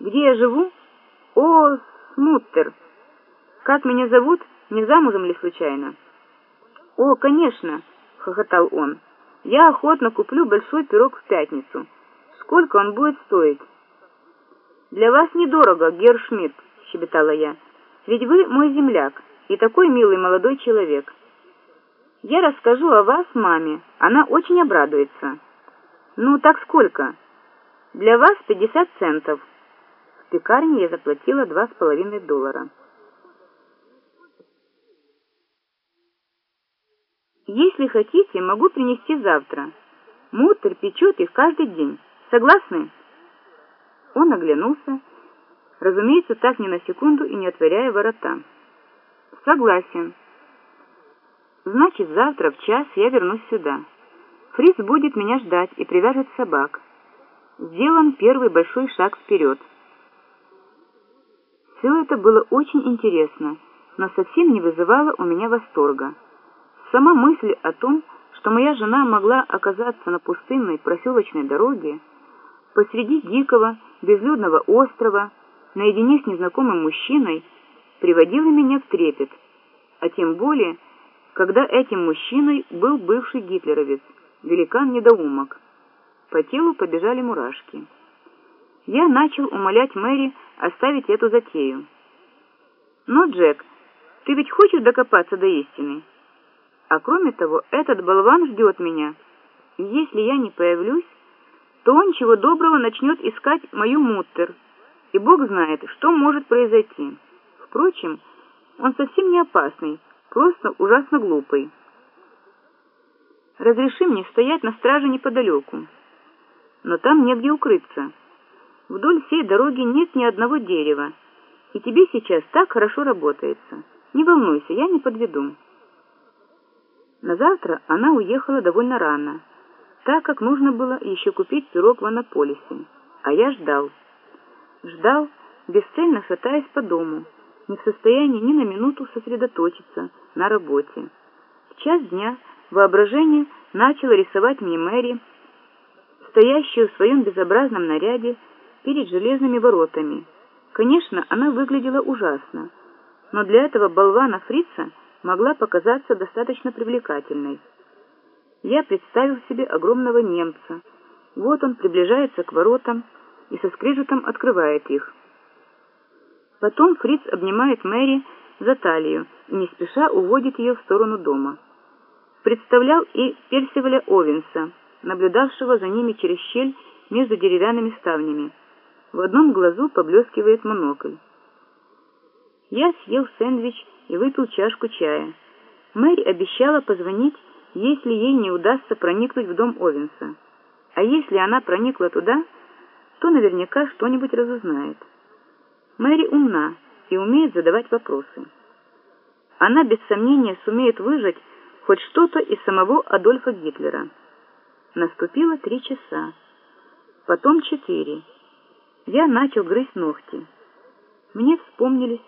Где я живу? О, Смуттер. Как меня зовут? Не замужем ли случайно? О, конечно, хохотал он. Я охотно куплю большой пирог в пятницу. Сколько он будет стоить? Для вас недорого, Герр Шмидт, щебетала я. Ведь вы мой земляк и такой милый молодой человек. Я расскажу о вас маме, она очень обрадуется. Ну, так сколько? Для вас пятьдесят центов. В пекарне я заплатила два с половиной доллара. Если хотите, могу принести завтра. Мутер печет их каждый день. Согласны? Он оглянулся, разумеется, так ни на секунду и не отворяя ворота. Согласен. Значит, завтра в час я вернусь сюда. Фриц будет меня ждать и привяжет собак. Сделан первый большой шаг вперед. Все это было очень интересно, но совсем не вызывало у меня восторга. Сама мысль о том, что моя жена могла оказаться на пустынной проселочной дороге, посреди дикого, безлюдного острова, наедине с незнакомым мужчиной, приводила меня в трепет, а тем более, когда этим мужчиной был бывший гитлеровец, великан-недоумок. По телу побежали мурашки. Я начал умолять Мэри оставить эту затею. «Но, Джек, ты ведь хочешь докопаться до истины? А кроме того, этот болван ждет меня, и если я не появлюсь, то он чего доброго начнет искать мою муттер, и Бог знает, что может произойти. Впрочем, он совсем не опасный, просто ужасно глупый. Разреши мне стоять на страже неподалеку. Но там негде укрыться. Вдоль всей дороги нет ни одного дерева, и тебе сейчас так хорошо работается. Не волнуйся, я не подведу. На завтра она уехала довольно рано, так как нужно было еще купить пирог в Анаполисе, а я ждал. Ждал, бесцельно шатаясь по дому, не в состоянии ни на минуту сосредоточиться на работе. В час дня воображение начало рисовать мне Мэри, стоящую в своем безобразном наряде перед железными воротами. Конечно, она выглядела ужасно, но для этого болвана Фрица могла показаться достаточно привлекательной. Я представил себе огромного немца. Вот он приближается к воротам и со скрежетом открывает их. Потом Фриц обнимает Мэри за талию и не спеша уводит ее в сторону дома. Представлял и Персиваля Овенса, наблюдавшего за ними через щель между деревянными ставнями. В одном глазу поблескивает монокль. Я съел сэндвич и выпил чашку чая. Мэри обещала позвонить, если ей не удастся проникнуть в дом Овенса. А если она проникла туда, то наверняка что-нибудь разузнает. Мэри умна и умеет задавать вопросы. Она без сомнения сумеет выжать хоть что-то из самого Адольфа Гитлера. Наступило три часа, потом четыре. Я начал грызть ногти. Мне вспомнились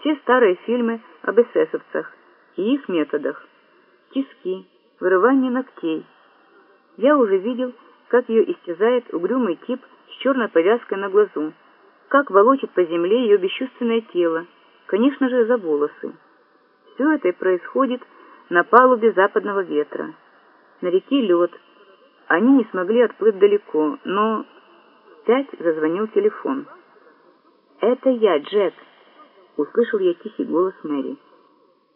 все старые фильмы об эсэсовцах и их методах. Тиски, вырывание ногтей. Я уже видел, как ее истязает угрюмый тип с черной повязкой на глазу, как волочит по земле ее бесчувственное тело, конечно же, за волосы. Все это и происходит на палубе западного ветра. На реке лед. Они не смогли отплыть далеко, но... Пять зазвонил телефон. «Это я, Джек!» — услышал я тихий голос Мэри.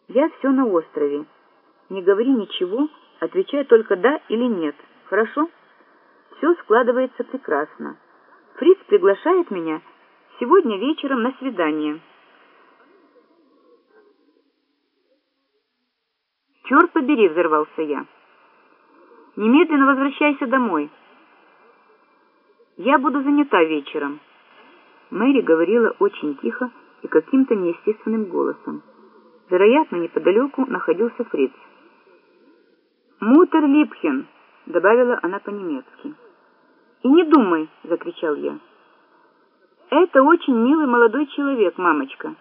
«Я все на острове. Не говори ничего, отвечай только «да» или «нет». Хорошо?» Все складывается прекрасно. Фриц приглашает меня сегодня вечером на свидание. «Черт побери!» — взорвался я. «Немедленно возвращайся домой. Я буду занята вечером». Мэри говорила очень тихо и каким-то неестественным голосом. Вероятно, неподалеку находился Фриц. «Мутер Липхен!» — добавила она по-немецки. «И не думай!» — закричал я. «Это очень милый молодой человек, мамочка.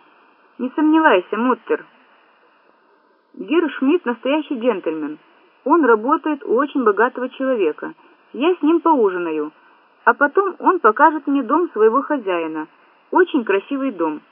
Не сомневайся, Муттер». Герр Шмидт настоящий джентльмен. Он работает у очень богатого человека. Я с ним поужинаю, а потом он покажет мне дом своего хозяина. Очень красивый дом.